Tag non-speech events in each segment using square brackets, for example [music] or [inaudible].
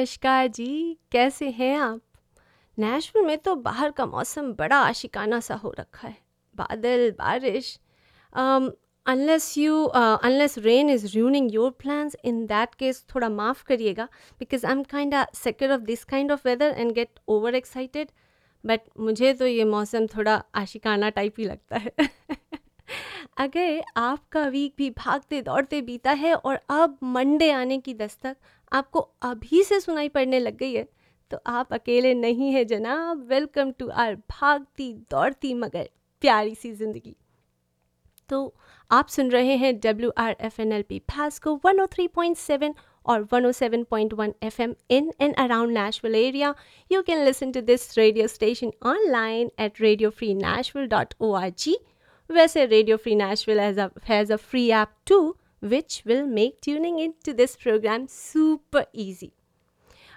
नमस्कार जी, कैसे हैं आप? नेशनल में तो बाहर का मौसम बड़ा आशिकाना सा हो रखा है। बादल, बारिश unless you unless rain is ruining your plans in that case थोड़ा माफ़ करिएगा because I am kind sector of this kind of weather and get over excited but मुझे तो ये मौसम थोड़ा आशिकाना टाइप ही लगता है। [laughs] अगर आपका वीक भी भागते दौड़ते बीता है और अब मंडे आने की दस्तक आपको अभी से सुनाई पड़ने लग गई है। तो आप अकेले नहीं हैं जनाब। वेलकम टू आर भागती, दौड़ती, मगर प्यारी सी ज़िंदगी। तो आप सुन रहे हैं W R F N L P फैसको one o three point seven और one o seven point one F M in and around national area you can listen to this radio station online at radio free national dot O R G वैसे radio free national has a free app to which will make tuning into this program super easy.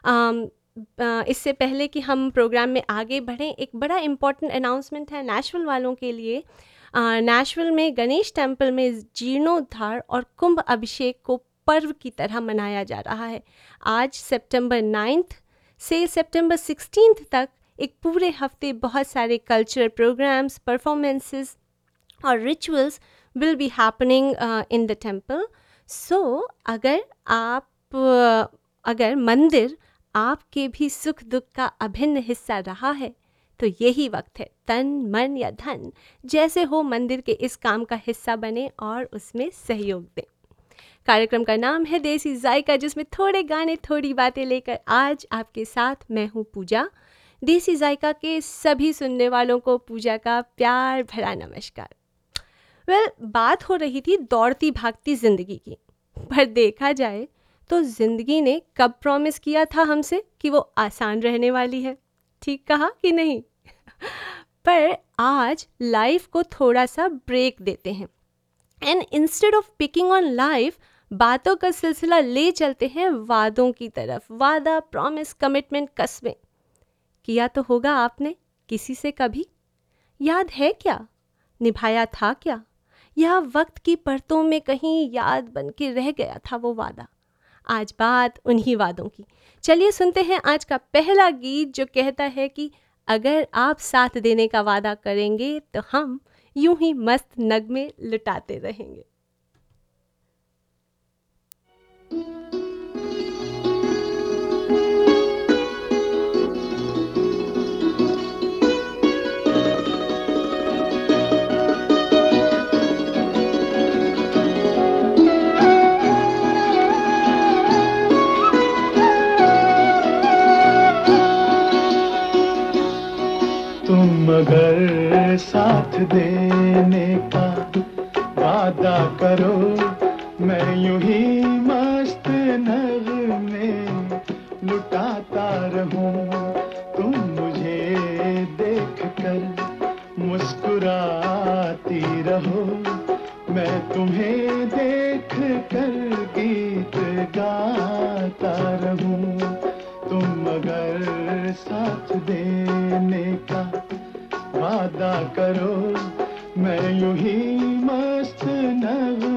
Um, uh, इससे पहले कि हम programme में आगे बढ़ें एक बड़ा इंपॉर्टेंट अनाउंसमेंट है नेशवल वालों के लिए नेशवल uh, में गणेश टेंपल में जीर्णोद्धार और कुंभ अभिषेक को पर्व की तरह मनाया जा रहा है आज सितंबर नाइन्थ से सितंबर सिक्सटीन तक एक पूरे हफ़्ते बहुत सारे कल्चरल प्रोग्राम्स परफॉर्मेंसेस और rituals will be happening in the temple so अगर आप uh, अगर मंदिर आपके भी सुख दुख का अभिन्न हिस्सा रहा है तो यही वक्त है तन मन या धन जैसे हो मंदिर के इस काम का हिस्सा बने और उसमें सहयोग दें। कार्यक्रम का नाम है देसी जायका जिसमें थोड़े गाने थोड़ी बातें लेकर आज आपके साथ मैं हूँ पूजा। देसी जायका के सभी सुनने वालों को पूजा का प्यार भरा नमस्कार। वेल well, बात हो रही थी दौड़ती भागती ज़िंदगी की। पर देखा जाए तो ज़िंदगी ने कब प्रॉमिस किया था हमसे कि वो आसान रहने वाली है? ठीक कहा कि नहीं? पर आज लाइफ को थोड़ा सा ब्रेक देते हैं। And instead of picking on life बातों का सिलसिला ले चलते हैं वादों की तरफ़। वादा प्रॉमिस कमिटमेंट कस्में किया तो होगा आपने किसी से कभी? याद है क्या? निभाया था क्या? या वक्त की परतों में कहीं याद बन के रह गया था वो वादा। आज बात उन्हीं वादों की। चलिए सुनते हैं आज का पहला गीत जो कहता है कि अगर आप साथ देने का वादा करेंगे तो हम यूँ ही मस्त नगमे लुटाते रहेंगे। मगर साथ देने का वादा करो। मैं यूँ ही मस्त नग में लुटाता रहूँ। तुम मुझे देख कर मुस्कुराती रहो। मैं तुम्हें देख कर गीत गाता रहूँ। तुम मगर साथ देने का वादा करो मैं यू ही मस्त नग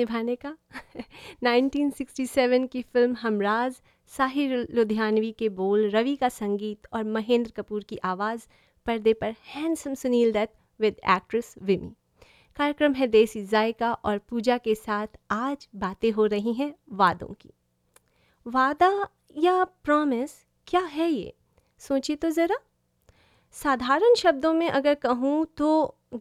निभाने का। 1967 की फ़िल्म हमराज, साहिर लुधियानवी के बोल, रवि का संगीत और महेंद्र कपूर की आवाज़ पर्दे पर handsome Sunil Dutt with actress Vimi. कार्यक्रम है देसी जायका और पूजा के साथ आज बातें हो रही हैं वादों की। वादा या प्रॉमिस क्या है ये? सोचिए तो ज़रा। साधारण शब्दों में अगर कहूँ तो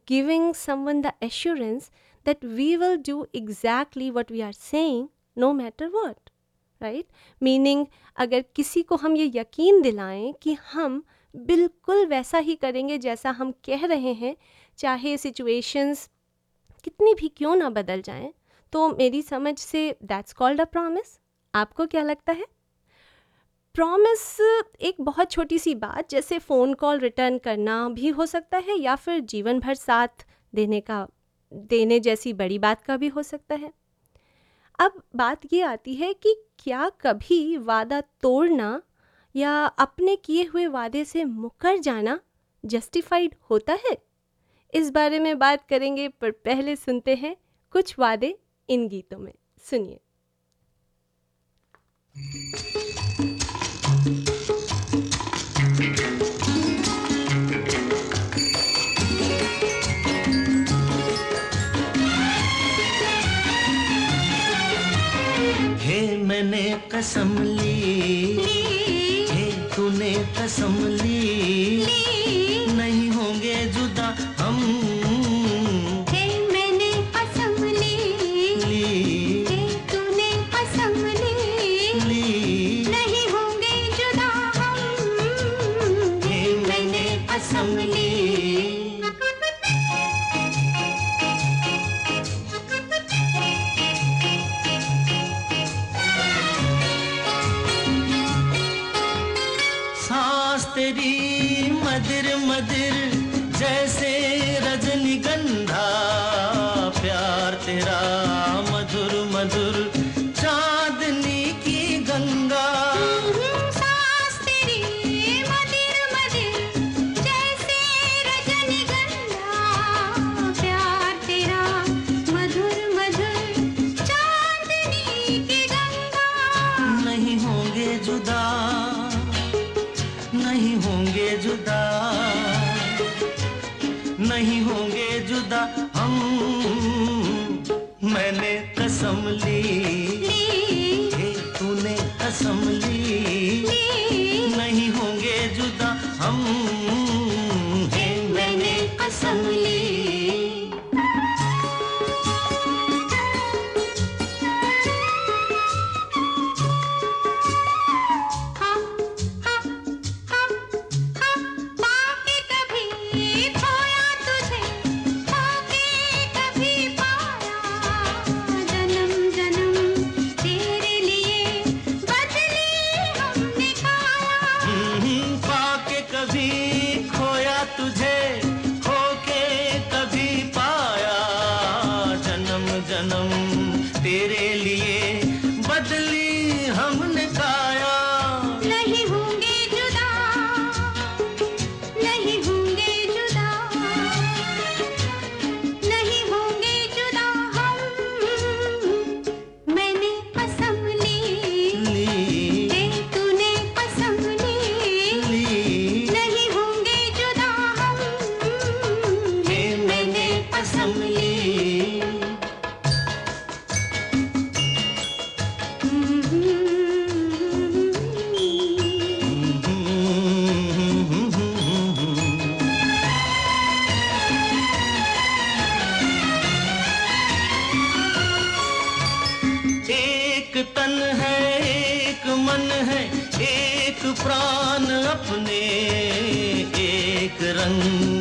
giving someone the assurance that we will do exactly what we are saying no matter what right meaning अगर किसी को हम ये यकीन दिलाएँ कि हम बिल्कुल वैसा ही करेंगे जैसा हम कह रहे हैं, चाहे सिचुएशंस कितनी भी क्यों ना बदल जाएँ तो मेरी समझ से दैट्स कॉल्ड अ प्रॉमिस आपको क्या लगता है? प्रॉमिस एक बहुत छोटी सी बात, जैसे फ़ोन कॉल रिटर्न करना भी हो सकता है या फिर जीवन भर साथ देने का देने जैसी बड़ी बात का भी हो सकता है। अब बात ये आती है कि क्या कभी वादा तोड़ना या अपने किए हुए वादे से मुकर जाना जस्टिफाइड होता है? इस बारे में बात करेंगे, पर पहले सुनते हैं कुछ वादे इन गीतों में। सुनिए। मैंने कसम ली ली। तूने कसम ली नहीं तन है एक मन है एक प्राण अपने एक रंग।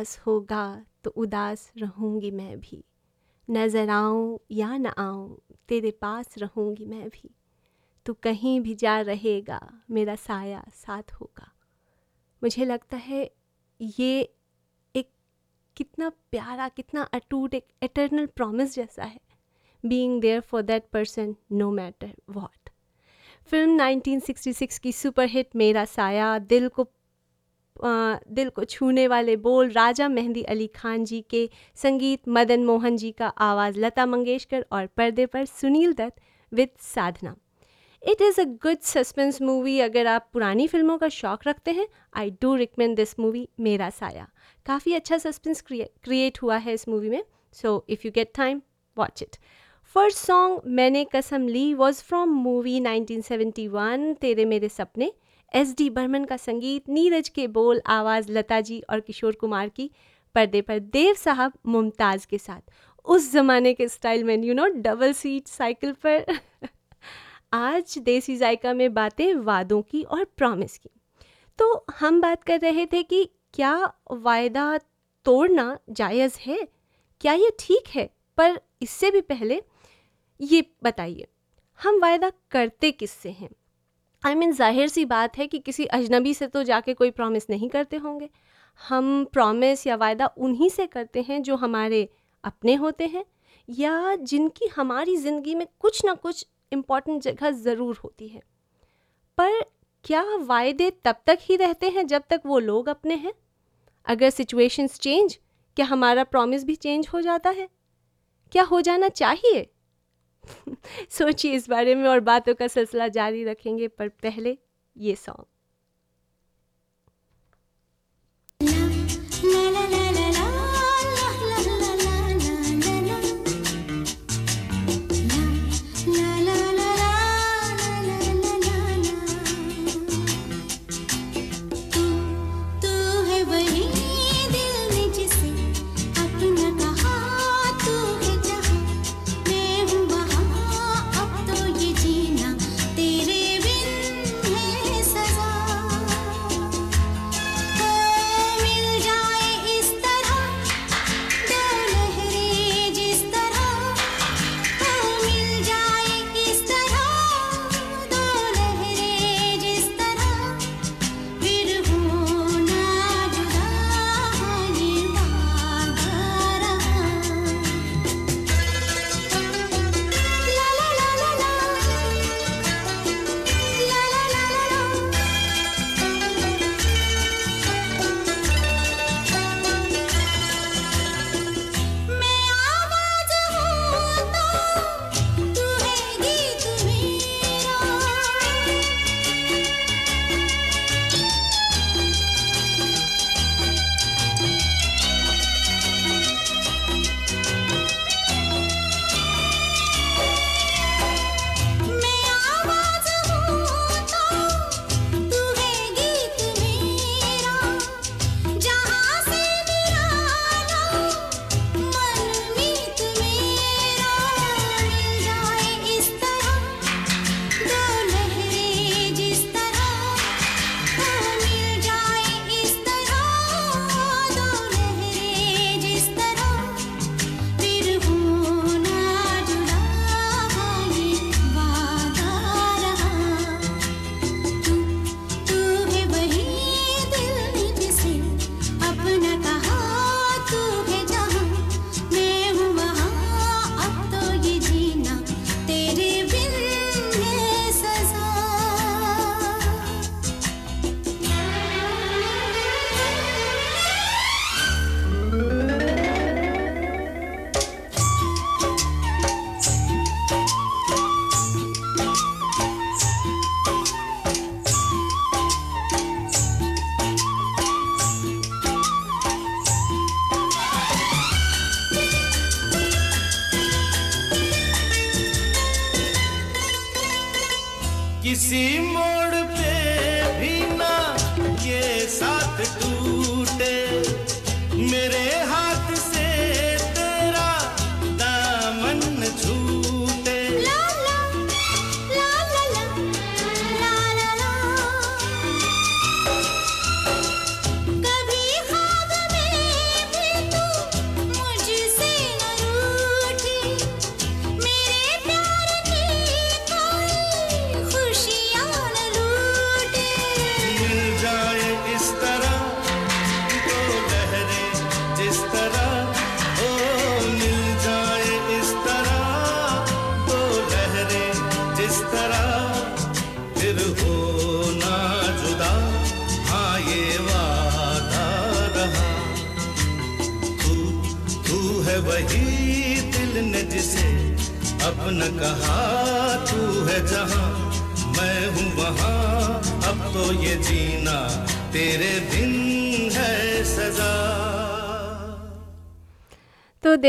पास होगा तो उदास रहूँगी मैं भी। नज़र आऊँ या न आऊँ, तेरे पास रहूँगी मैं भी। तू कहीं भी जा रहेगा, मेरा साया साथ होगा। मुझे लगता है ये एक कितना प्यारा, कितना अटूट, एक एटर्नल प्रॉमिस जैसा है। Being there for that person no matter what film 1966 की सुपरहिट, मेरा साया, दिल को दिल को छूने वाले बोल राजा मेहंदी अली खान जी के संगीत, मदन मोहन जी का आवाज़, लता मंगेशकर और पर्दे पर Sunil Dutt with Sadhana. It is a good suspense movie अगर आप पुरानी फ़िल्मों का शौक रखते हैं I do recommend this movie Mera Saaya. काफ़ी अच्छा सस्पेंस क्रिएट हुआ है इस मूवी में so if you get time watch it first song मैंने कसम ली वॉज़ फ्रॉम मूवी 1971 तेरे मेरे सपने। एस डी बर्मन का संगीत, नीरज के बोल, आवाज़ लता जी और किशोर कुमार की पर्दे पर देव साहब मुमताज़ के साथ। उस ज़माने के स्टाइल में you know double seat cycle पर। [laughs] आज देसी जायका में बातें वादों की और प्रॉमिस की। तो हम बात कर रहे थे कि क्या वायदा तोड़ना जायज़ है? क्या ये ठीक है? पर इससे भी पहले ये बताइए, हम वायदा करते किससे हैं? आई I मीन mean, ज़ाहिर सी बात है कि किसी अजनबी से तो जाके कोई प्रॉमिस नहीं करते होंगे। हम प्रॉमिस या वायदा उन्हीं से करते हैं जो हमारे अपने होते हैं या जिनकी हमारी ज़िंदगी में कुछ ना कुछ इंपॉर्टेंट जगह ज़रूर होती है। पर क्या वायदे तब तक ही रहते हैं जब तक वो लोग अपने हैं? अगर सिचुएशंस चेंज क्या हमारा प्रॉमिस भी चेंज हो जाता है? क्या हो जाना चाहिए? [laughs] सोचिए इस बारे में और बातों का सिलसिला जारी रखेंगे पर पहले ये सॉन्ग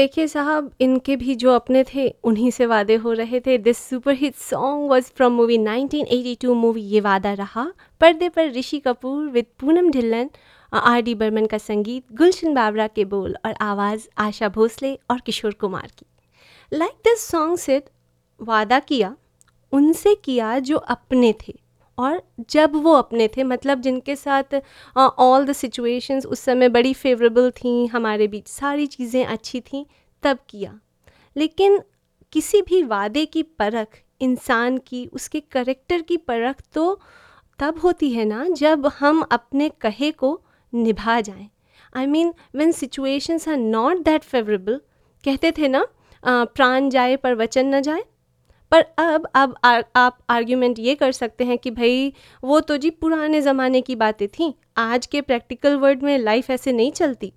देखिए साहब, इनके भी जो अपने थे, उन्हीं से वादे हो रहे थे। This super hit song was from movie 1982 movie Ye Vaada Raha. पर्दे पर Rishi Kapoor with Poonam Dhillon, R D Burman का संगीत, गुलशन बाबरा के बोल और आवाज़, आशा भोसले और किशोर कुमार की। लाइक दिस सॉन्ग सेड वादा किया, उनसे किया जो अपने थे। और जब वो अपने थे मतलब जिनके साथ ऑल द सिचुएशंस उस समय बड़ी फेवरेबल थी, हमारे बीच सारी चीज़ें अच्छी थी, तब किया। लेकिन किसी भी वादे की परख, इंसान की, उसके करेक्टर की परख तो तब होती है ना, जब हम अपने कहे को निभा जाएँ। I mean when situations are not that favourable कहते थे ना प्राण जाए पर वचन न जाए पर अब अब आ, आप आर्ग्यूमेंट ये कर सकते हैं कि भाई वो तो जी पुराने ज़माने की बातें थी आज के प्रैक्टिकल वर्ल्ड में लाइफ ऐसे नहीं चलती।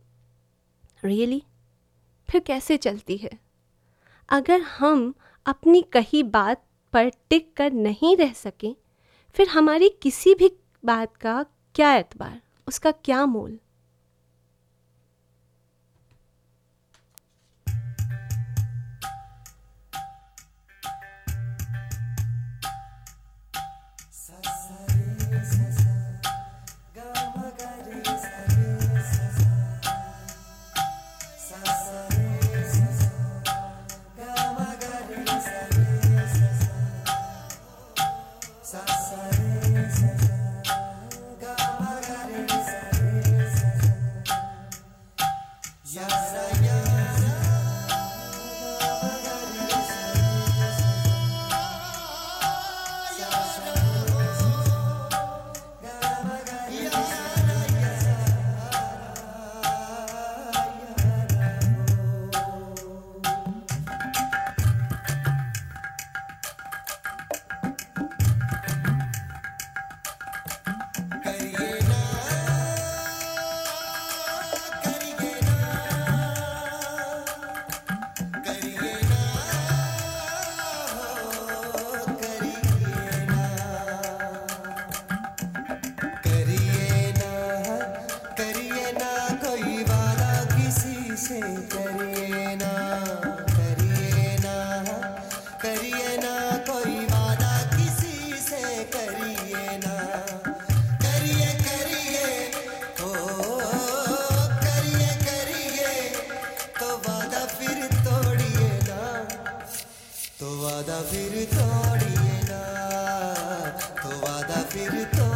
Really really? फिर कैसे चलती है? अगर हम अपनी कही बात पर टिक कर नहीं रह सकें फिर हमारी किसी भी बात का क्या एतबार उसका क्या मोल? फिर तोड़िए ना तो वादा फिर तोड़िए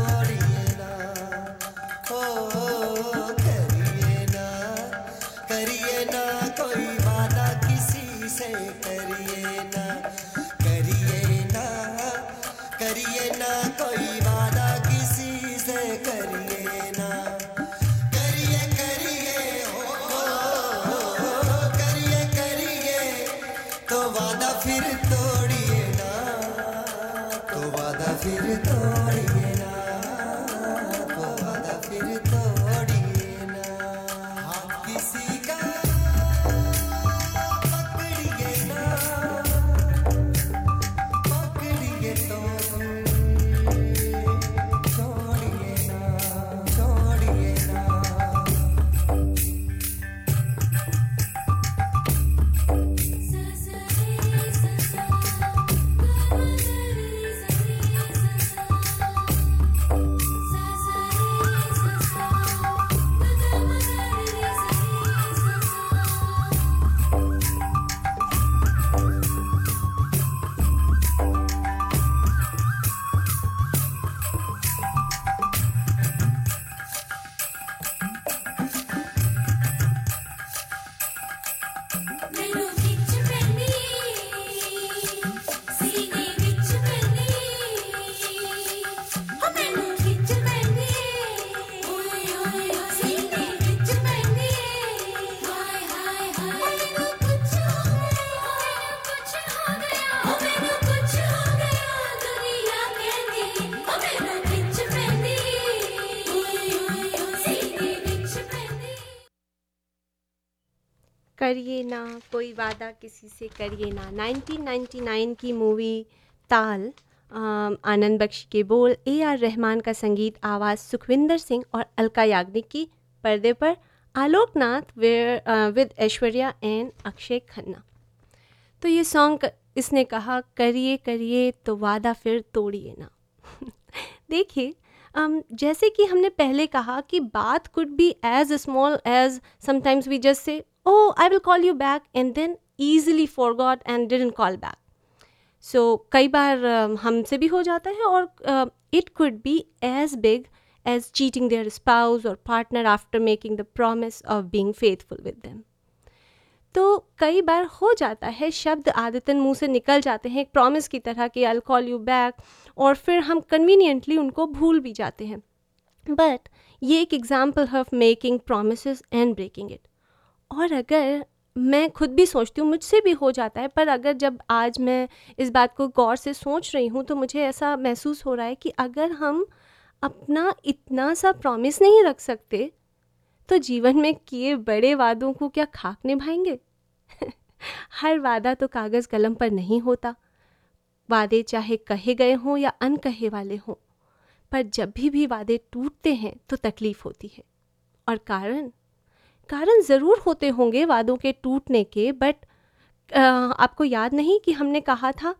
करिए ना कोई वादा किसी से करिए ना। 1999 की मूवी ताल आनंद बख्श के बोल ए आर रहमान का संगीत आवाज़ सुखविंदर सिंह और अलका याग्निक की पर्दे पर आलोकनाथ विद ऐश्वर्या एंड अक्षय खन्ना। तो ये सॉन्ग इसने कहा करिए करिए तो वादा फिर तोड़िए ना। [laughs] देखिए um, जैसे कि हमने पहले कहा कि बात could be as small as sometimes we just say I will call you back and then easily forgot and didn't call back so कई बार um, हमसे भी हो जाता है और it could be as big as cheating their spouse और partner after making the promise of being faithful with them तो कई बार हो जाता है शब्द आदतन मुँह से निकल जाते हैं एक प्रॉमिस की तरह कि आई कॉल यू बैक और फिर हम कन्वीनियंटली उनको भूल भी जाते हैं। बट ये एक example of making promise and breaking it और अगर मैं खुद भी सोचती हूँ, मुझसे भी हो जाता है, पर अगर जब आज मैं इस बात को गौर से सोच रही हूँ तो मुझे ऐसा महसूस हो रहा है कि अगर हम अपना इतना सा प्रॉमिस नहीं रख सकते तो जीवन में किए बड़े वादों को क्या खाक निभाएँगे? [laughs] हर वादा तो कागज़ कलम पर नहीं होता। वादे चाहे कहे गए हों या अनकहे वाले हों, पर जब भी भी वादे टूटते हैं तो तकलीफ़ होती है। और कारण? कारण ज़रूर होते होंगे वादों के टूटने के बट आपको याद नहीं कि हमने कहा था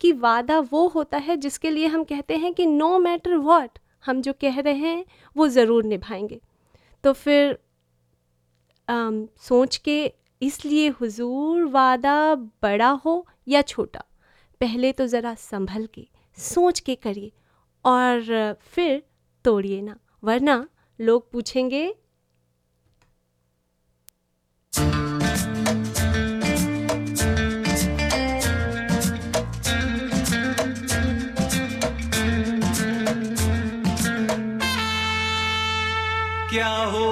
कि वादा वो होता है जिसके लिए हम कहते हैं कि नो मैटर वॉट हम जो कह रहे हैं वो ज़रूर निभाएँगे। तो फिर अम, सोच के इसलिए हुजूर वादा बड़ा हो या छोटा पहले तो ज़रा संभल के सोच के करिए और फिर तोड़िए ना वरना लोग पूछेंगे क्या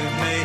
याद नहीं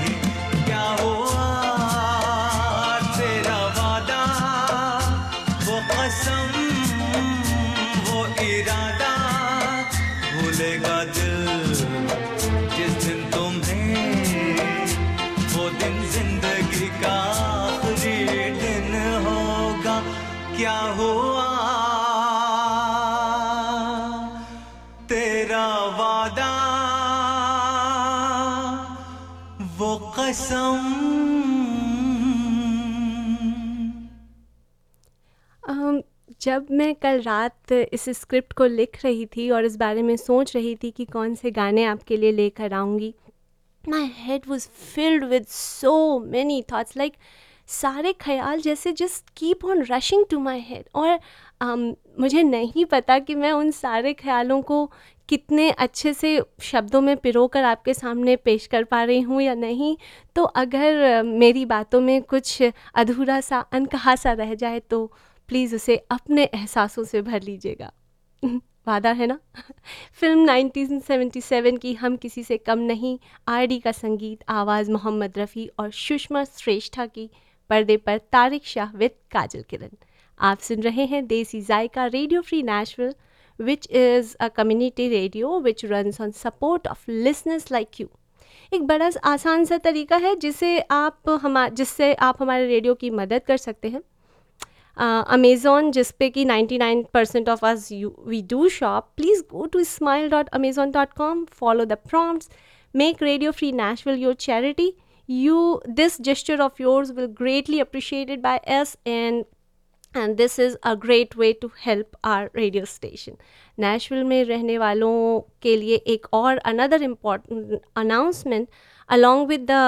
जब मैं कल रात इस स्क्रिप्ट को लिख रही थी और इस बारे में सोच रही थी कि कौन से गाने आपके लिए लेकर आऊँगी my head was filled with so many thoughts like सारे ख्याल जैसे just keep on rushing to my head और अम, मुझे नहीं पता कि मैं उन सारे ख्यालों को कितने अच्छे से शब्दों में पिरो कर आपके सामने पेश कर पा रही हूँ या नहीं। तो अगर मेरी बातों में कुछ अधूरा सा अनकहा सा रह जाए तो प्लीज़ उसे अपने एहसासों से भर लीजिएगा। वादा है ना? फ़िल्म 1977 की हम किसी से कम नहीं आर डी का संगीत, आवाज़, मोहम्मद रफ़ी और सुषमा श्रेष्ठा की पर्दे पर तारिक शाह विद काजल किरण। आप सुन रहे हैं Desi Zayka Radio Free National, which is a community radio which runs on support of listeners like you एक बड़ा आसान सा तरीका है जिसे आप हमा, जिससे आप हमारे रेडियो की मदद कर सकते हैं। अमेज़ॉन जिस पे कि 99 percent of us we do shop please go to smile dot Amazon dot com follow the prompts make radio free nashville your charity you this gesture of yours will greatly appreciated by us and and this is a great way to help our radio station nashville में रहने वालों के लिए एक और another important announcement along with the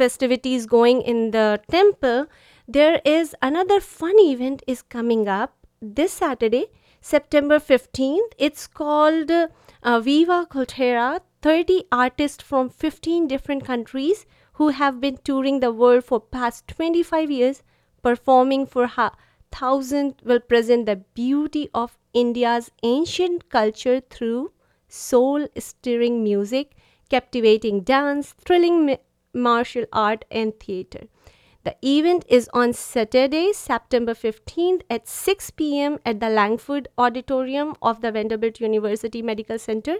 festivities going in the temple there is another fun event is coming up this saturday september 15th it's called uh, viva cultura. 30 artists from 15 different countries who have been touring the world for past 25 years performing for ha- thousand will present the beauty of india's ancient culture through soul stirring music captivating dance thrilling ma- martial art and theater the event is on Saturday, September 15th at 6 p.m. at the Langford Auditorium of the Vanderbilt University Medical Center.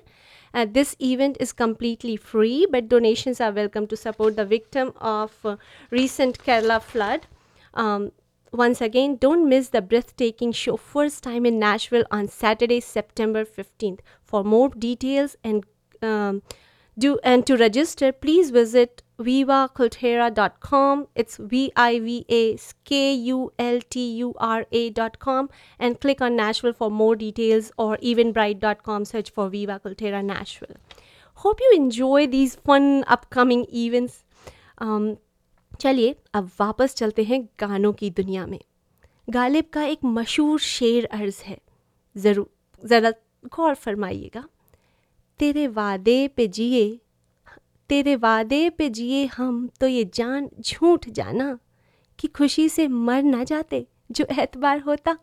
Uh, this event is completely free, but donations are welcome to support the victim of uh, recent Kerala flood. Um, once again, don't miss the breathtaking show first time in Nashville on Saturday, September 15th. For more details and um, do and to register, please visit vivacultura.com. It's V I V A K U L T U R A.com and click on Nashville for more details or eventbrite.com. Search for Viva Cultura Nashville. Hope you enjoy these fun upcoming events. Um, चलिए अब वापस चलते हैं गानों की दुनिया में गालिब का एक मशहूर शेर अर्ज़ है ज़रूर ज़रा गौर फरमाइएगा तेरे वादे पे जिए तेरे वादे पे जिए हम तो ये जान झूठ जाना कि खुशी से मर ना जाते जो एतबार होता।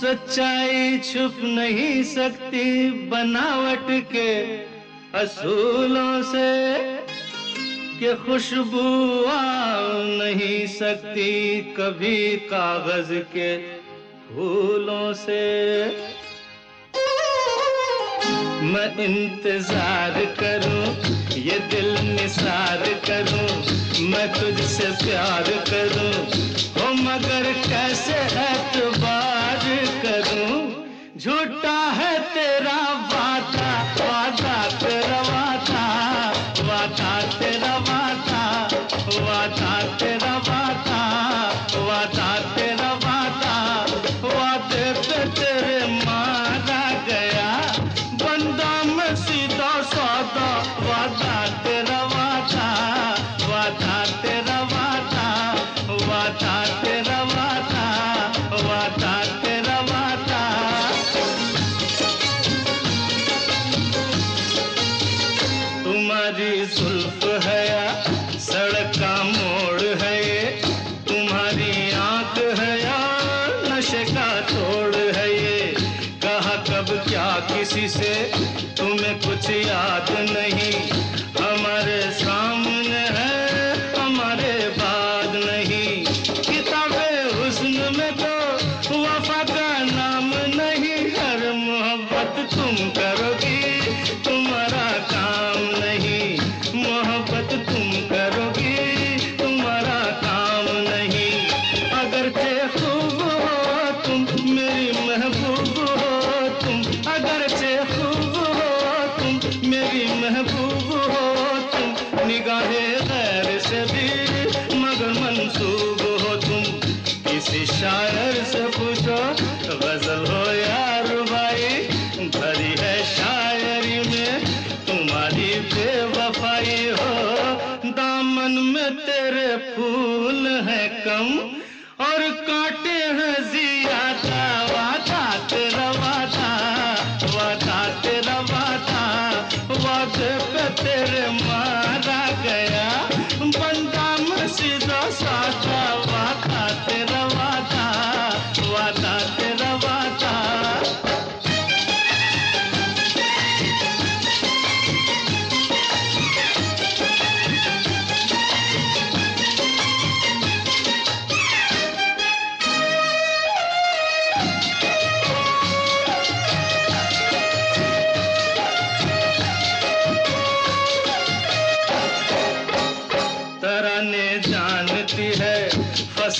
सच्चाई छुप नहीं सकती बनावट के असूलों से कि खुशबू आ नहीं सकती कभी कागज़ के। फूलों से। मैं इंतज़ार करूँ, ये दिल निसार करूँ, मैं तुझसे प्यार करूँ। हो मगर कैसे एतबार करूँ? झूठा है तेरा तुम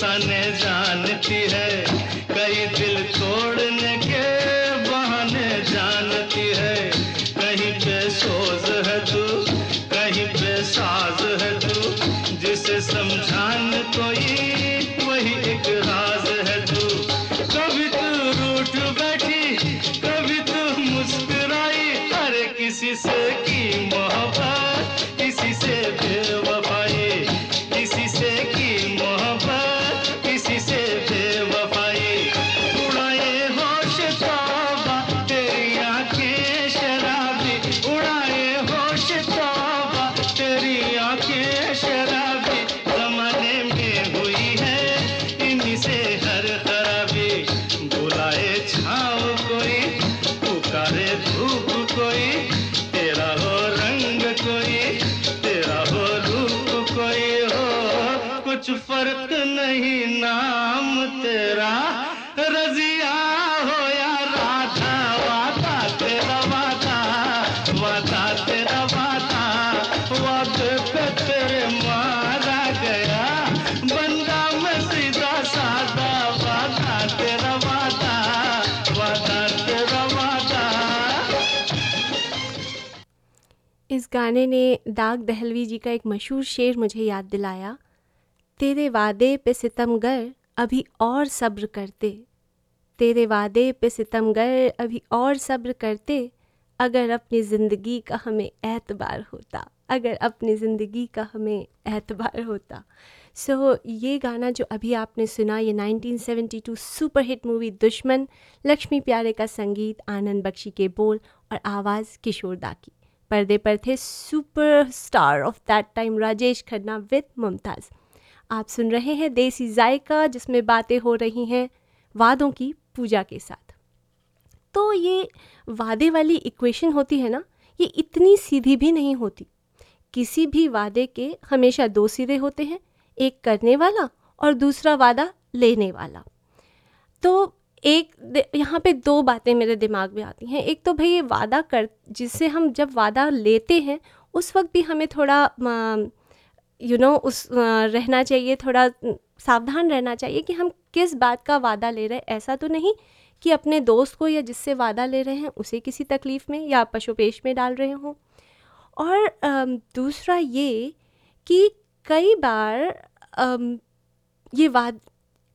फसाने जानती है। गाने ने दाग दहलवी जी का एक मशहूर शेर मुझे याद दिलाया तेरे वादे पे सितमगर अभी और सब्र करते तेरे वादे पे सितमगर अभी और सब्र करते अगर अपनी ज़िंदगी का हमें एतबार होता अगर अपनी ज़िंदगी का हमें एतबार होता। सो so, ये गाना जो अभी आपने सुना ये 1972 सुपर हिट मूवी दुश्मन लक्ष्मी प्यारे का संगीत आनंद बख्शी के बोल और आवाज़ किशोर दा की। पर्दे पर थे super star of that time Rajesh Khanna with Mumtaz आप सुन रहे हैं देसी जायका, जिसमें बातें हो रही हैं वादों की पूजा के साथ। तो ये वादे वाली इक्वेशन होती है ना, ये इतनी सीधी भी नहीं होती। किसी भी वादे के हमेशा दो सिरे होते हैं, एक करने वाला और दूसरा वादा लेने वाला। तो एक यहाँ पे दो बातें मेरे दिमाग में आती हैं। एक तो भाई ये वादा कर जिससे हम जब वादा लेते हैं, उस वक्त भी हमें थोड़ा यू नो उस रहना चाहिए, थोड़ा सावधान रहना चाहिए कि हम किस बात का वादा ले रहे हैं। ऐसा तो नहीं कि अपने दोस्त को या जिससे वादा ले रहे हैं, उसे किसी तकलीफ़ में या पशुपेश में डाल रहे हों। और दूसरा ये कि कई बार ये वाद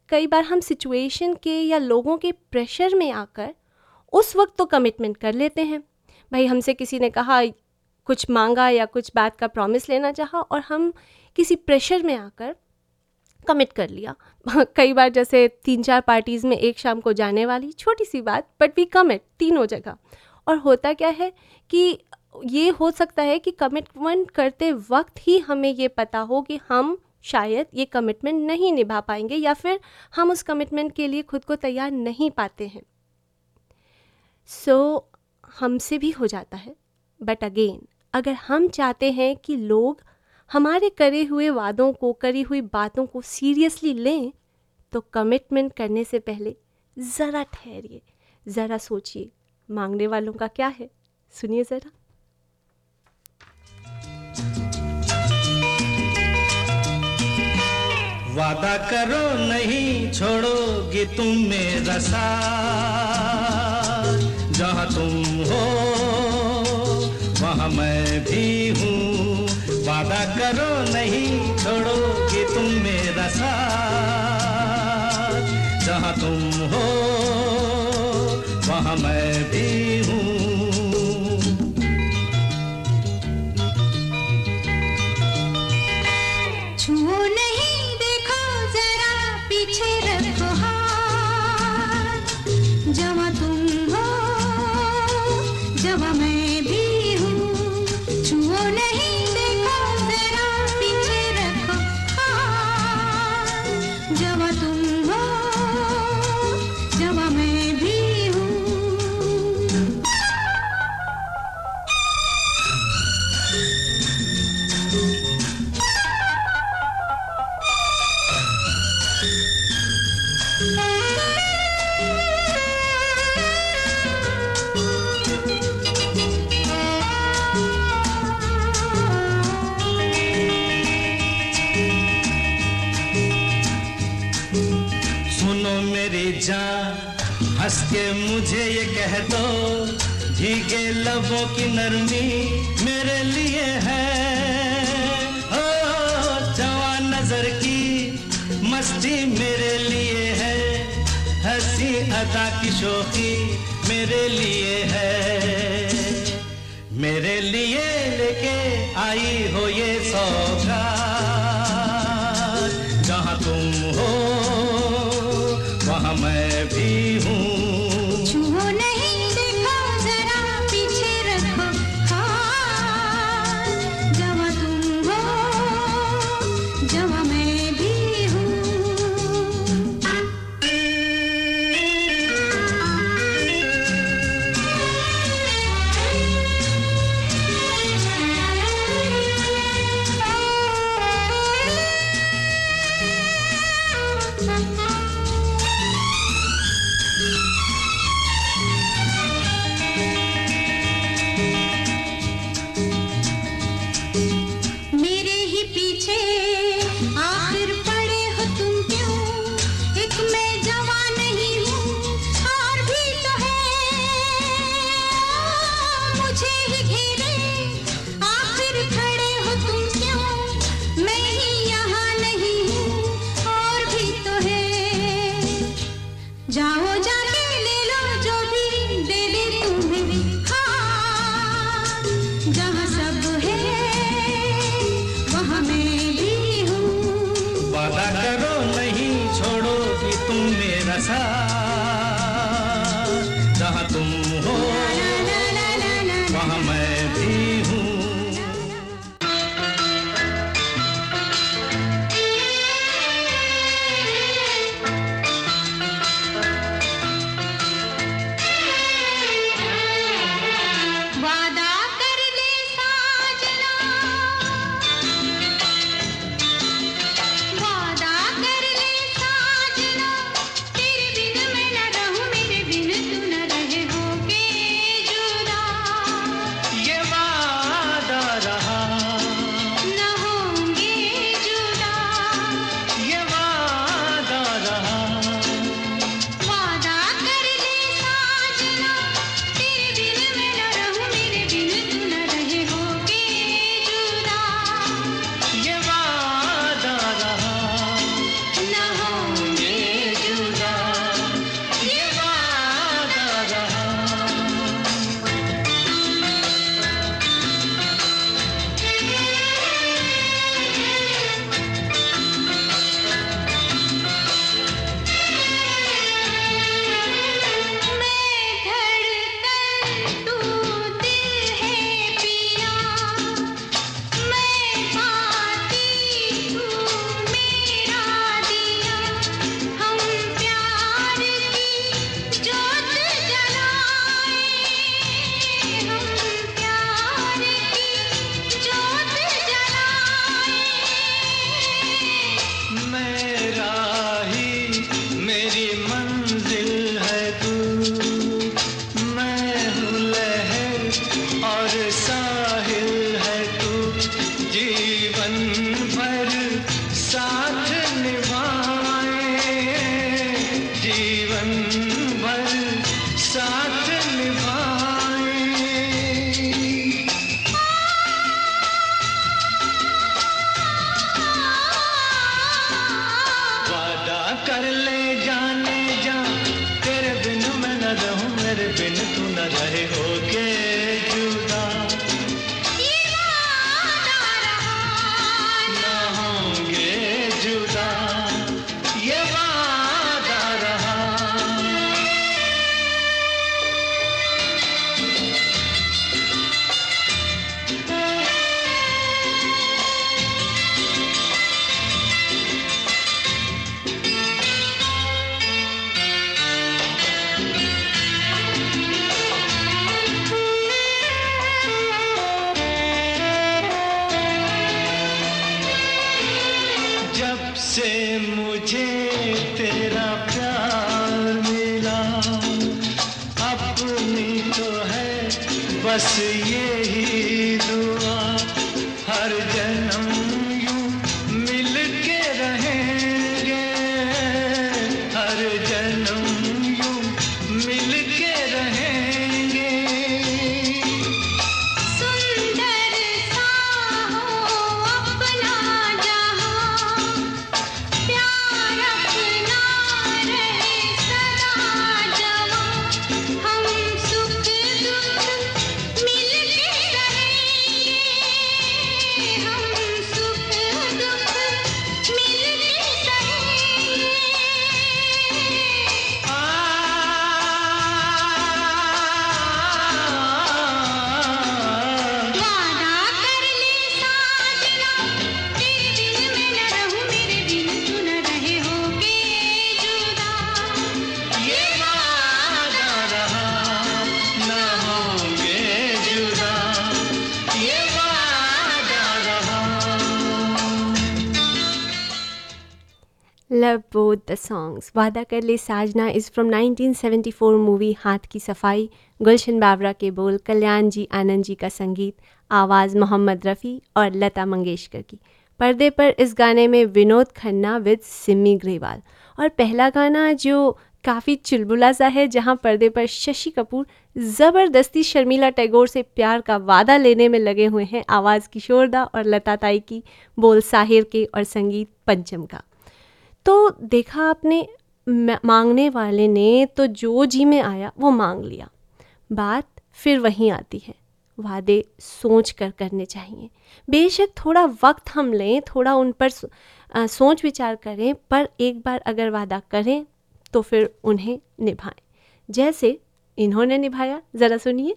कई बार हम सिचुएशन के या लोगों के प्रेशर में आकर उस वक्त तो कमिटमेंट कर लेते हैं। भाई, हमसे किसी ने कहा, कुछ मांगा या कुछ बात का प्रॉमिस लेना चाहा और हम किसी प्रेशर में आकर कमिट कर लिया। [laughs] कई बार जैसे तीन चार पार्टीज़ में एक शाम को जाने वाली, छोटी सी बात बट वी कमिट तीनों जगह। और होता क्या है कि ये हो सकता है कि कमिटमेंट करते वक्त ही हमें ये पता हो कि हम शायद ये कमिटमेंट नहीं निभा पाएँगे या फिर हम उस कमिटमेंट के लिए खुद को तैयार नहीं पाते हैं। सो so, हमसे भी हो जाता है। बट अगेन अगर हम चाहते हैं कि लोग हमारे करे हुए वादों को करी हुई बातों को सीरियसली लें तो कमिटमेंट करने से पहले ज़रा ठहरिए ज़रा सोचिए मांगने वालों का क्या है? सुनिए ज़रा। वादा करो, नहीं छोड़ोगे तुम मेरा साथ जहाँ तुम हो, वहाँ मैं भी हूँ। वादा करो, नहीं छोड़ोगे मेरे लिए है। मेरे लिए लेके आई मेरे से मुझे तेरा प्यार मिला। अपनी तो है बस ये लव बोथ द सॉन्ग्स वादा कर ले साजना इज़ फ्रॉम 1974 मूवी हाथ की सफ़ाई गुलशन बावरा के बोल कल्याण जी आनंद जी का संगीत आवाज़ मोहम्मद रफ़ी और लता मंगेशकर की। पर्दे पर इस गाने में विनोद खन्ना विद सिमी ग्रेवाल और पहला गाना जो काफ़ी चुलबुला सा है, जहाँ पर्दे पर शशि कपूर ज़बरदस्ती शर्मिला टैगोर से प्यार का वादा लेने में लगे हुए हैं, आवाज़ किशोरदा और लता ताई की, बोल साहिर के और संगीत पंचम का। तो देखा आपने मांगने वाले ने तो जो जी में आया, वो मांग लिया। बात फिर वहीं आती है। वादे सोच कर करने चाहिए। बेशक थोड़ा वक्त हम लें, थोड़ा उन पर सोच विचार करें, पर एक बार अगर वादा करें तो फिर उन्हें निभाएँ। जैसे इन्होंने निभाया, ज़रा सुनिए।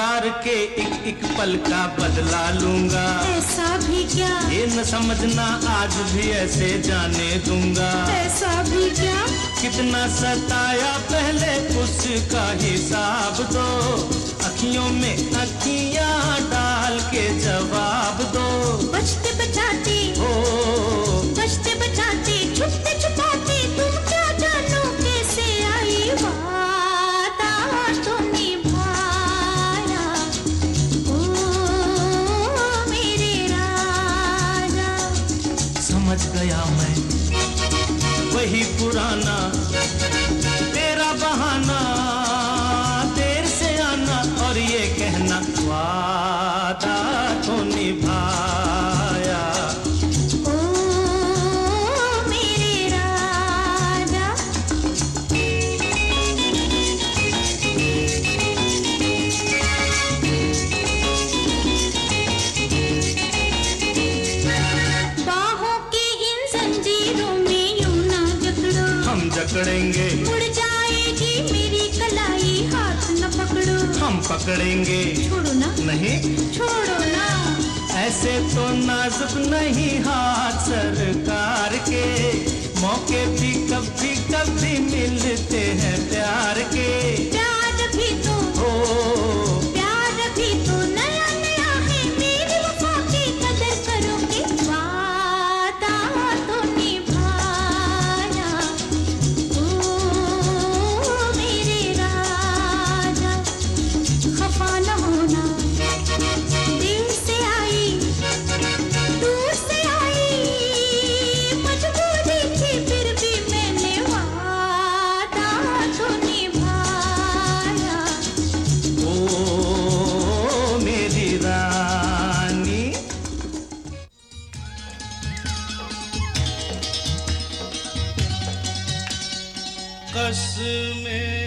इंतज़ार के एक एक पल का बदला लूँगा। ऐसा भी क्या? ये न समझना आज भी ऐसे जाने दूँगा। ऐसा भी क्या? कितना सताया पहले उसका हिसाब दो। हम पकड़ेंगे छोड़ो ना। नहीं? छोड़ो ना। ऐसे तो नाजुक नहीं हाथ सरकार के। मौके भी कभी कभी मिलते हैं प्यार के। आकाश में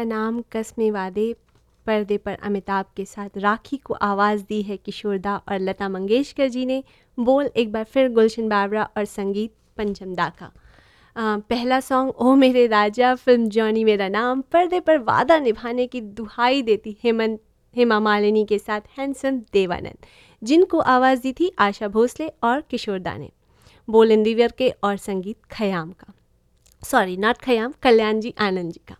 का नाम कसमे वादे पर्दे पर अमिताभ के साथ राखी को आवाज़ दी है किशोरदा और लता मंगेशकर जी ने। बोल, एक बार फिर गुलशन बाबरा और संगीत पंचम दा का। पहला सॉन्ग ओ मेरे राजा, फ़िल्म जॉनी मेरा नाम, पर्दे पर वादा निभाने की दुहाई देती हेमंत, हेमा मालिनी के साथ हैंडसम देवानंद, जिनको आवाज़ दी थी आशा भोसले और किशोरदा ने। बोल, इंदिवर के और संगीत खयाम का। सॉरी नॉट खयाम, कल्याण जी, आनंद जी का।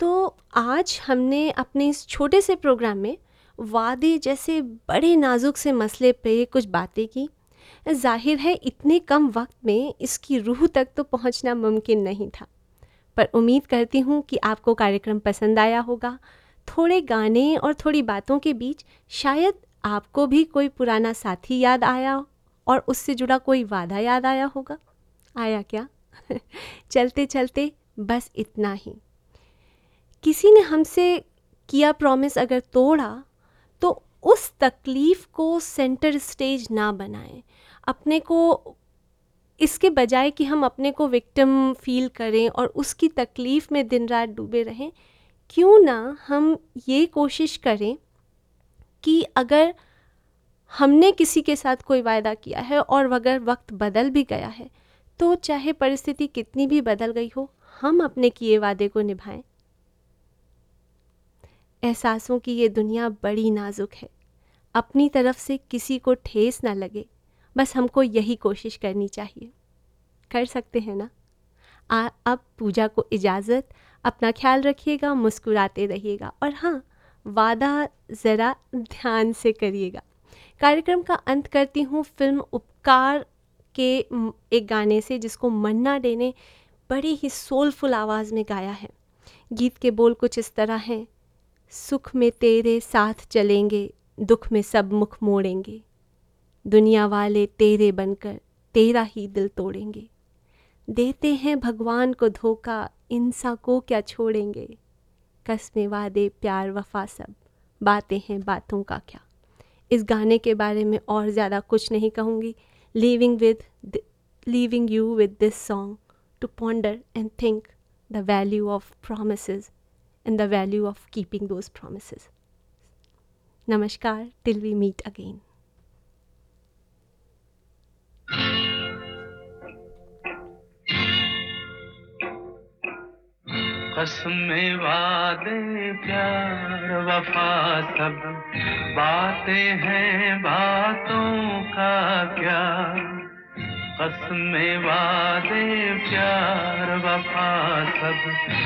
तो आज हमने अपने इस छोटे से प्रोग्राम में वादे जैसे बड़े नाजुक से मसले पे कुछ बातें की। ज़ाहिर है, इतने कम वक्त में इसकी रूह तक तो पहुँचना मुमकिन नहीं था। पर उम्मीद करती हूँ कि आपको कार्यक्रम पसंद आया होगा। थोड़े गाने और थोड़ी बातों के बीच शायद आपको भी कोई पुराना साथी याद आया और उससे जुड़ा कोई वादा याद आया होगा। आया क्या? [laughs] चलते चलते बस इतना ही। किसी ने हमसे किया प्रॉमिस अगर तोड़ा तो उस तकलीफ़ को सेंटर स्टेज ना बनाएँ। अपने को, इसके बजाय कि हम अपने को विक्टिम फील करें और उसकी तकलीफ़ में दिन रात डूबे रहें, क्यों ना हम ये कोशिश करें कि अगर हमने किसी के साथ कोई वायदा किया है और अगर वक्त बदल भी गया है तो चाहे परिस्थिति कितनी भी बदल गई हो, हम अपने किए वादे को निभाएँ। एहसासों की ये दुनिया बड़ी नाजुक है। अपनी तरफ़ से किसी को ठेस ना लगे बस हमको यही कोशिश करनी चाहिए। कर सकते हैं ना? आ, अब पूजा को इजाज़त अपना ख्याल रखिएगा मुस्कुराते रहिएगा और हाँ वादा ज़रा ध्यान से करिएगा। कार्यक्रम का अंत करती हूँ फ़िल्म उपकार के एक गाने से जिसको मन्ना डे ने बड़ी ही सोलफुल आवाज़ में गाया है। गीत के बोल कुछ इस तरह हैं। सुख में तेरे साथ चलेंगे, दुख में सब मुख मोड़ेंगे। दुनिया वाले तेरे बनकर तेरा ही दिल तोड़ेंगे। देते हैं भगवान को धोखा इंसा को क्या छोड़ेंगे? कसमें वादे, प्यार वफा सब, बातें हैं बातों का क्या? इस गाने के बारे में और ज़्यादा कुछ नहीं कहूँगी। Living with living you with this song to ponder and think the value of promises and the value of keeping those promises. Namaskar, till we meet again. कसमें वादे प्यार वफा सब बातें हैं बातों का क्या कसमें वादे प्यार वफा सब